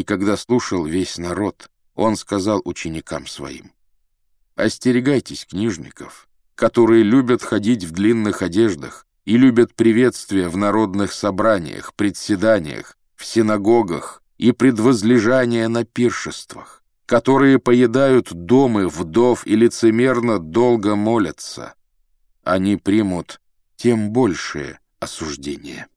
И когда слушал весь народ, он сказал ученикам своим, «Остерегайтесь книжников, которые любят ходить в длинных одеждах и любят приветствия в народных собраниях, председаниях, в синагогах и предвозлежания на пиршествах, которые поедают домы вдов и лицемерно долго молятся. Они примут тем большее осуждение».